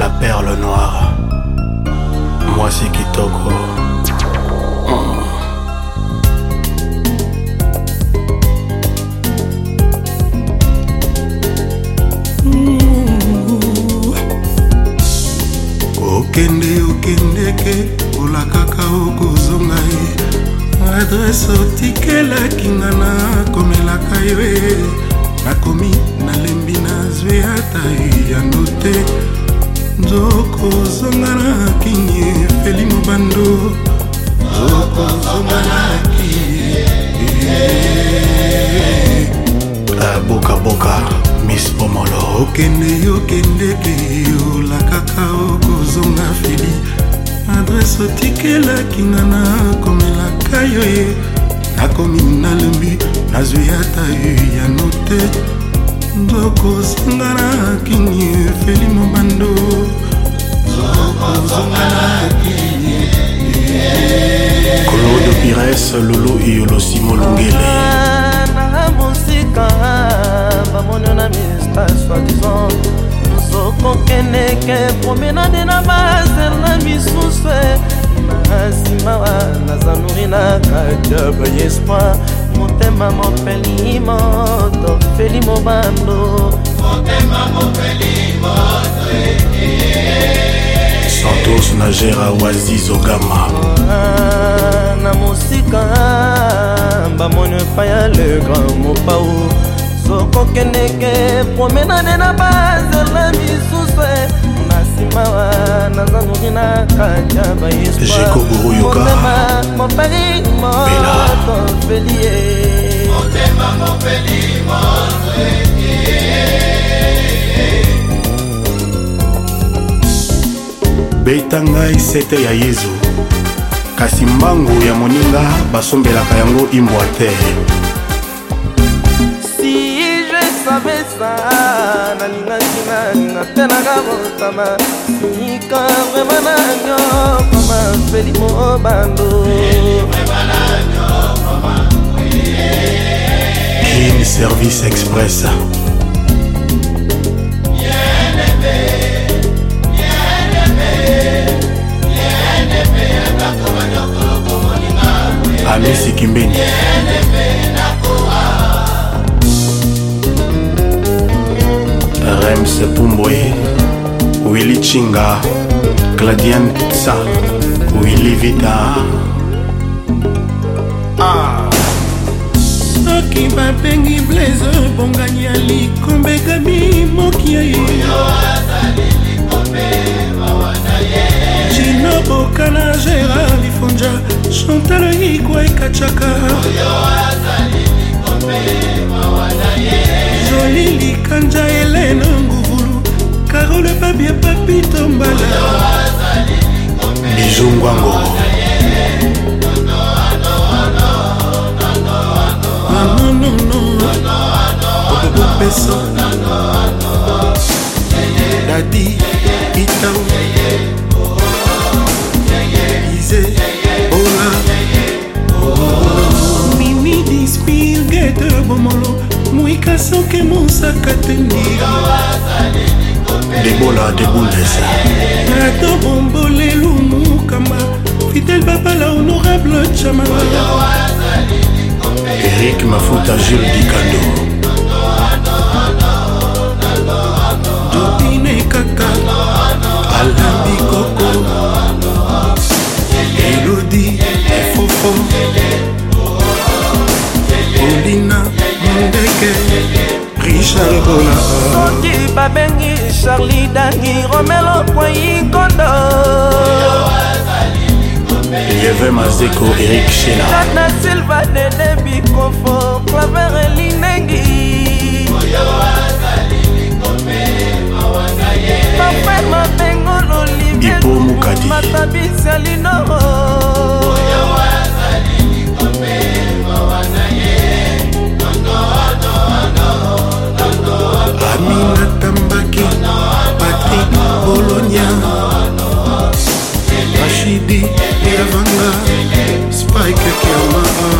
la perle noire. Moi c'est Kitoko. Oh. okende okendeke olakaka okozonga ye adrese otikelaki nga na komelaka yo ye nakomi nalembi nazwi ata yando te nzokozonga na kingi efeli mobando nzokozonga na kingi abokaboka ah, mis pomolo okende yokende pe olakaka okozonga feli adrese otikelaki nga na komelaka yo ye nakomi nalembi nazwi ata yo ya note nzokozonga na kingi elias lulu iyolosi molungele na mosika bamonio na mista soidisant sokokendeke promenade na bazela misusu na nsima naza nouri na kati ya baespoir motema mopeli moto feli mobando eh, eh, eh. santos na gera waziz ogama kamba mone faya le grand mopao sokokendeke promenade na bazela misusu na nsima naza noki na kati ya baespoirmotema mopeli motofeli ye beta ngai sete ya yezu kasi mbangu ya moninga basombelaka yango imbwa te si je savais ça nalingaki nalinga te naka motama sika vrema na yo mama felimo bando Service Express. Shinga, Gladienza, Willy Vida. Ah. soki bapengi blaise bongani ya likombekami moki ya jino bokana gérard lifonja chantal ikwa ekacaka bien papito mbala bizungwango opesa dadi itao ize ola mimi dispilgete bomolo moika soki mosaka te ndiro debola debundes nato bombole lumukamba fidel babala honorable chama erik mafuta jules dikando jobine kaka alambi koko elodi efofo olina mondeke soki babengi charli dani romelo kwai kondo yeve mazeko erik shela na silva dede bikofo claver elinengi Sidi, Iravana, Spike Kilmama.